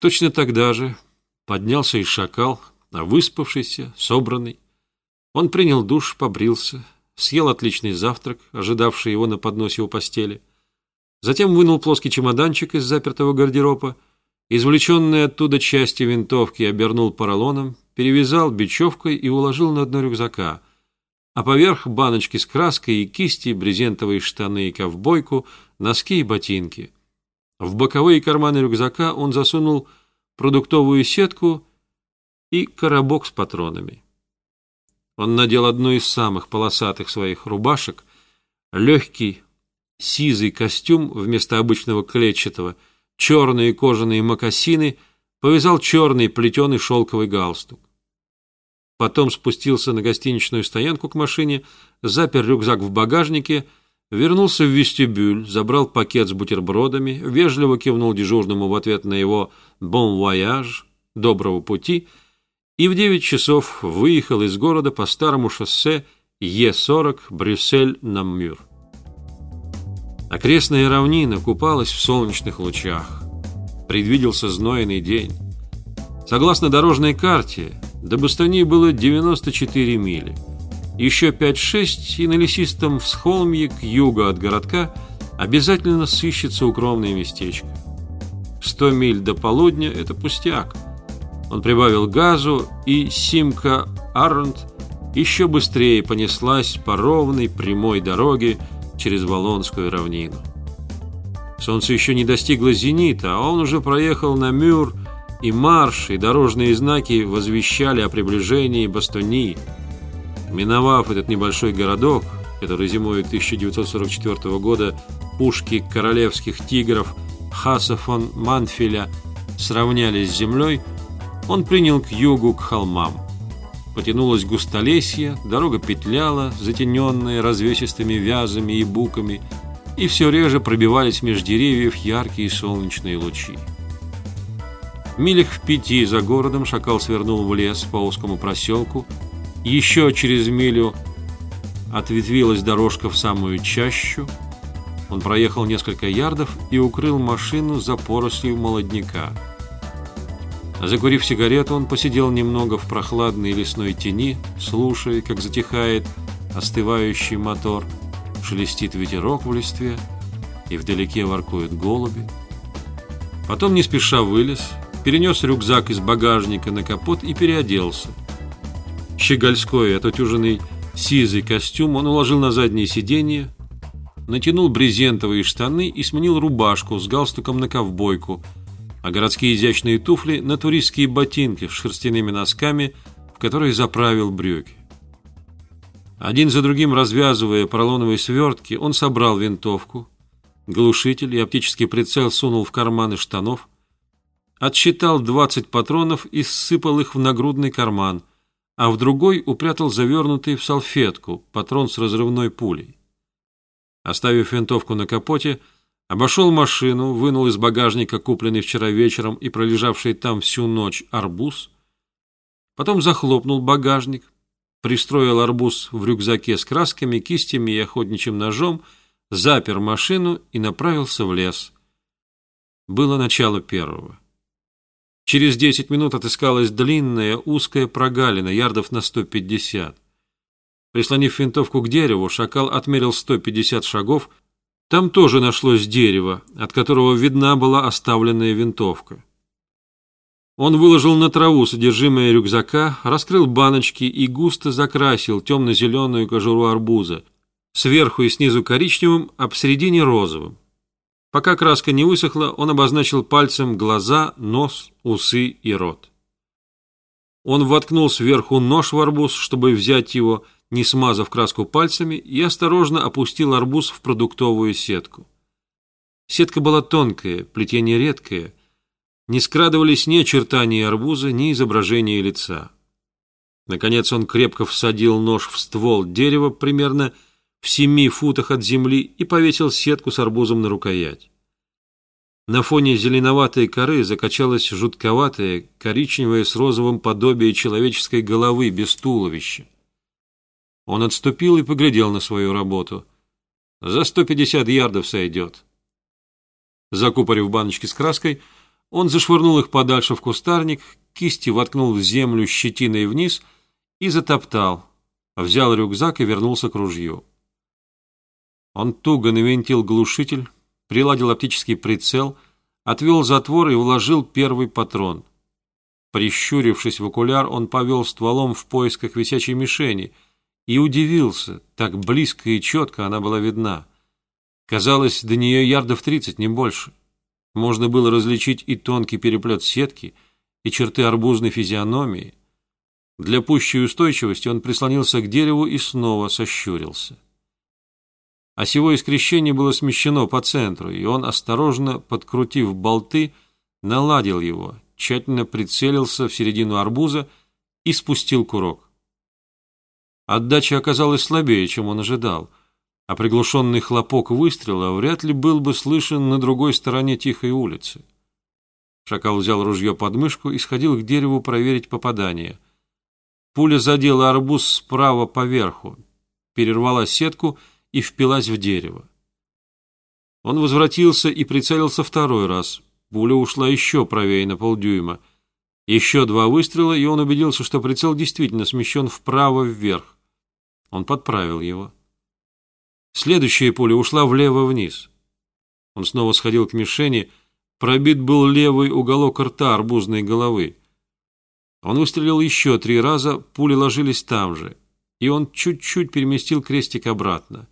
Точно тогда же поднялся и шакал, а выспавшийся, собранный. Он принял душ, побрился, съел отличный завтрак, ожидавший его на подносе у постели. Затем вынул плоский чемоданчик из запертого гардероба, извлеченные оттуда части винтовки обернул поролоном, перевязал бечевкой и уложил на дно рюкзака, а поверх баночки с краской и кисти, брезентовые штаны и ковбойку, носки и ботинки. В боковые карманы рюкзака он засунул продуктовую сетку и коробок с патронами. Он надел одну из самых полосатых своих рубашек, легкий сизый костюм вместо обычного клетчатого, черные кожаные мокасины, повязал черный плетеный шелковый галстук. Потом спустился на гостиничную стоянку к машине, запер рюкзак в багажнике, вернулся в вестибюль, забрал пакет с бутербродами, вежливо кивнул дежурному в ответ на его «бон вояж» — «доброго пути», и в 9 часов выехал из города по старому шоссе Е40 Брюссель-Наммюр. Окрестная равнина купалась в солнечных лучах. Предвиделся знойный день. Согласно дорожной карте, до Бастонии было 94 мили. Еще 5-6, и на лесистом всхолмье к югу от городка обязательно сыщется укромное местечко. 100 миль до полудня – это пустяк – он прибавил газу, и Симка Арнт еще быстрее понеслась по ровной прямой дороге через Волонскую равнину. Солнце еще не достигло зенита, а он уже проехал на Мюр, и марш, и дорожные знаки возвещали о приближении Бастонии. Миновав этот небольшой городок, который зимой 1944 года пушки королевских тигров Хаса фон Манфеля сравнялись с землей, он принял к югу, к холмам. Потянулось густолесье, дорога петляла, затененная развесистыми вязами и буками, и все реже пробивались меж деревьев яркие солнечные лучи. Милях в пяти за городом шакал свернул в лес по узкому проселку. Еще через милю ответвилась дорожка в самую чащу. Он проехал несколько ярдов и укрыл машину за порослью молодняка. Закурив сигарету, он посидел немного в прохладной лесной тени, слушая, как затихает остывающий мотор, шелестит ветерок в листве, и вдалеке воркуют голуби. Потом не спеша вылез, перенес рюкзак из багажника на капот и переоделся. Щегольской, отутюженный сизый костюм он уложил на заднее сиденье, натянул брезентовые штаны и сменил рубашку с галстуком на ковбойку – а городские изящные туфли на туристские ботинки с шерстяными носками, в которые заправил брюки. Один за другим развязывая поролоновые свертки, он собрал винтовку, глушитель и оптический прицел сунул в карманы штанов, отсчитал 20 патронов и сыпал их в нагрудный карман, а в другой упрятал завернутый в салфетку патрон с разрывной пулей. Оставив винтовку на капоте, Обошел машину, вынул из багажника купленный вчера вечером и пролежавший там всю ночь арбуз. Потом захлопнул багажник, пристроил арбуз в рюкзаке с красками, кистями и охотничьим ножом, запер машину и направился в лес. Было начало первого. Через десять минут отыскалась длинная узкая прогалина, ярдов на сто пятьдесят. Прислонив винтовку к дереву, шакал отмерил сто пятьдесят шагов – там тоже нашлось дерево, от которого видна была оставленная винтовка. Он выложил на траву содержимое рюкзака, раскрыл баночки и густо закрасил темно-зеленую кожуру арбуза, сверху и снизу коричневым, а посередине розовым. Пока краска не высохла, он обозначил пальцем глаза, нос, усы и рот. Он воткнул сверху нож в арбуз, чтобы взять его, не смазав краску пальцами, и осторожно опустил арбуз в продуктовую сетку. Сетка была тонкая, плетение редкое. Не скрадывались ни очертания арбуза, ни изображения лица. Наконец он крепко всадил нож в ствол дерева примерно в семи футах от земли и повесил сетку с арбузом на рукоять. На фоне зеленоватой коры закачалось жутковатое, коричневое с розовым подобие человеческой головы без туловища. Он отступил и поглядел на свою работу. За 150 ярдов сойдет. Закупорив баночки с краской, Он зашвырнул их подальше в кустарник, кисти воткнул в землю щетиной вниз и затоптал, взял рюкзак и вернулся к ружью. Он туго навинтил глушитель, приладил оптический прицел, отвел затвор и вложил первый патрон. Прищурившись в окуляр, он повел стволом в поисках висячей мишени и удивился, так близко и четко она была видна. Казалось, до нее ярдов тридцать, не больше. Можно было различить и тонкий переплет сетки, и черты арбузной физиономии. Для пущей устойчивости он прислонился к дереву и снова сощурился. Осевое скрещение было смещено по центру, и он, осторожно подкрутив болты, наладил его, тщательно прицелился в середину арбуза и спустил курок. Отдача оказалась слабее, чем он ожидал, а приглушенный хлопок выстрела вряд ли был бы слышен на другой стороне тихой улицы. Шакал взял ружье под мышку и сходил к дереву проверить попадание. Пуля задела арбуз справа поверху, перервала сетку и впилась в дерево. Он возвратился и прицелился второй раз. Пуля ушла еще правее на полдюйма. Еще два выстрела, и он убедился, что прицел действительно смещен вправо-вверх. Он подправил его. Следующая пуля ушла влево-вниз. Он снова сходил к мишени, пробит был левый уголок рта арбузной головы. Он выстрелил еще три раза, пули ложились там же, и он чуть-чуть переместил крестик обратно.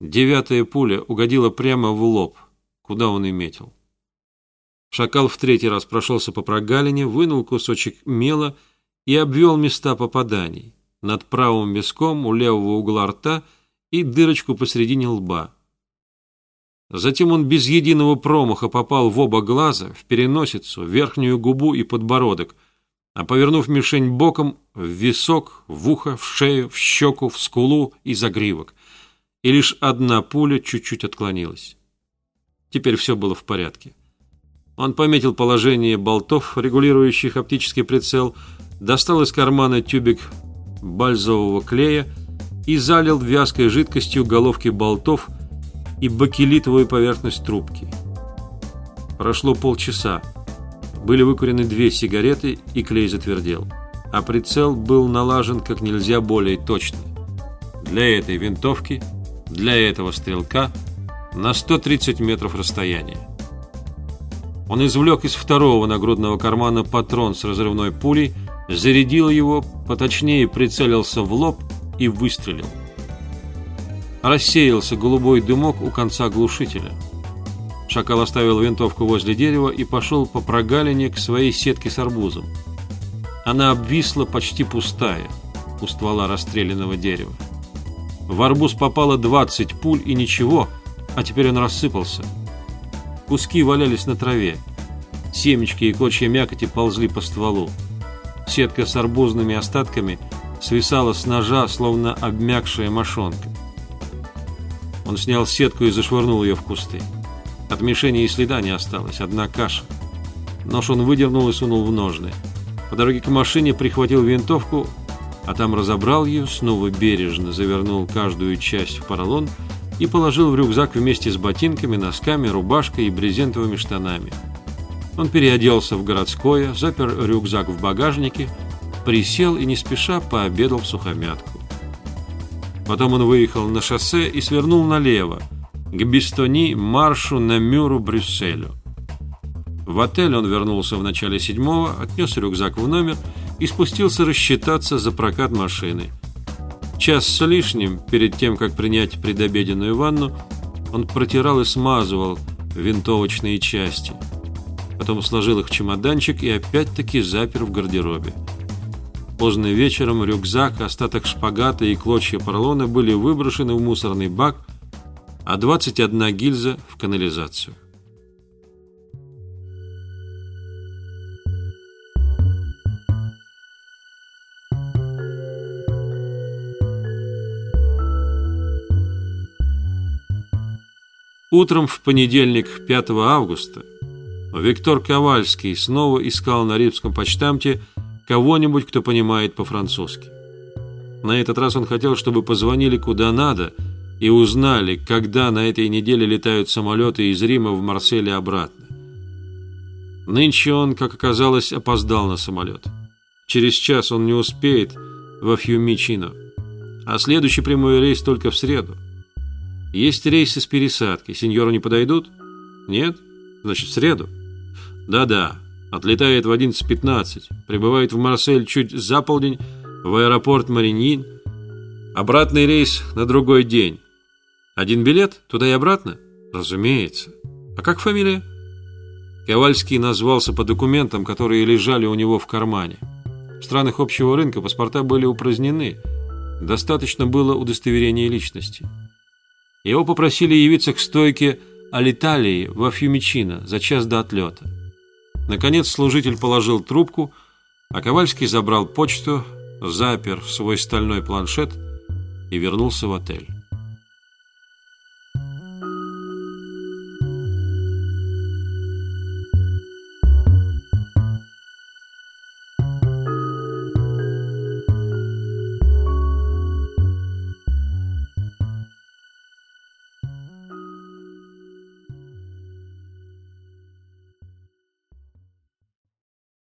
Девятая пуля угодила прямо в лоб, куда он и метил. Шакал в третий раз прошелся по прогалине, вынул кусочек мела и обвел места попаданий. Над правым виском у левого угла рта – и дырочку посередине лба. Затем он без единого промаха попал в оба глаза, в переносицу, верхнюю губу и подбородок, а повернув мишень боком, в висок, в ухо, в шею, в щеку, в скулу и загривок. И лишь одна пуля чуть-чуть отклонилась. Теперь все было в порядке. Он пометил положение болтов, регулирующих оптический прицел, достал из кармана тюбик бальзового клея, и залил вязкой жидкостью головки болтов и бакелитовую поверхность трубки. Прошло полчаса. Были выкурены две сигареты, и клей затвердел. А прицел был налажен как нельзя более точно. Для этой винтовки, для этого стрелка на 130 метров расстояния. Он извлек из второго нагрудного кармана патрон с разрывной пулей, зарядил его, поточнее прицелился в лоб и выстрелил. Рассеялся голубой дымок у конца глушителя. Шакал оставил винтовку возле дерева и пошел по прогалине к своей сетке с арбузом. Она обвисла почти пустая у ствола расстрелянного дерева. В арбуз попало 20 пуль и ничего, а теперь он рассыпался. Куски валялись на траве. Семечки и клочья мякоти ползли по стволу. Сетка с арбузными остатками – свисала с ножа, словно обмякшая мошонка. Он снял сетку и зашвырнул ее в кусты. От мишени и следа не осталось, одна каша. Нож он выдернул и сунул в ножны. По дороге к машине прихватил винтовку, а там разобрал ее, снова бережно завернул каждую часть в поролон и положил в рюкзак вместе с ботинками, носками, рубашкой и брезентовыми штанами. Он переоделся в городское, запер рюкзак в багажнике присел и не спеша пообедал в сухомятку. Потом он выехал на шоссе и свернул налево, к Бистони, маршу на Мюру, Брюсселю. В отель он вернулся в начале седьмого, отнес рюкзак в номер и спустился рассчитаться за прокат машины. Час с лишним, перед тем, как принять предобеденную ванну, он протирал и смазывал винтовочные части. Потом сложил их в чемоданчик и опять-таки запер в гардеробе. Поздно вечером рюкзак, остаток шпагата и клочья поролона были выброшены в мусорный бак, а 21 гильза в канализацию. Утром в понедельник, 5 августа, Виктор Ковальский снова искал на римском почтамте кого-нибудь, кто понимает по-французски. На этот раз он хотел, чтобы позвонили куда надо и узнали, когда на этой неделе летают самолеты из Рима в Марсель и обратно. Нынче он, как оказалось, опоздал на самолет. Через час он не успеет во Фьюмичино, а следующий прямой рейс только в среду. Есть рейсы с пересадкой. Сеньору не подойдут? Нет? Значит, в среду. Да-да, отлетает в 11.15, прибывает в Марсель чуть за полдень, в аэропорт Мариньин. Обратный рейс на другой день. Один билет туда и обратно? Разумеется. А как фамилия? Ковальский назвался по документам, которые лежали у него в кармане. В странах общего рынка паспорта были упразднены. Достаточно было удостоверения личности. Его попросили явиться к стойке Алиталии во Фьюмичино за час до отлета. Наконец служитель положил трубку, а Ковальский забрал почту, запер свой стальной планшет и вернулся в отель.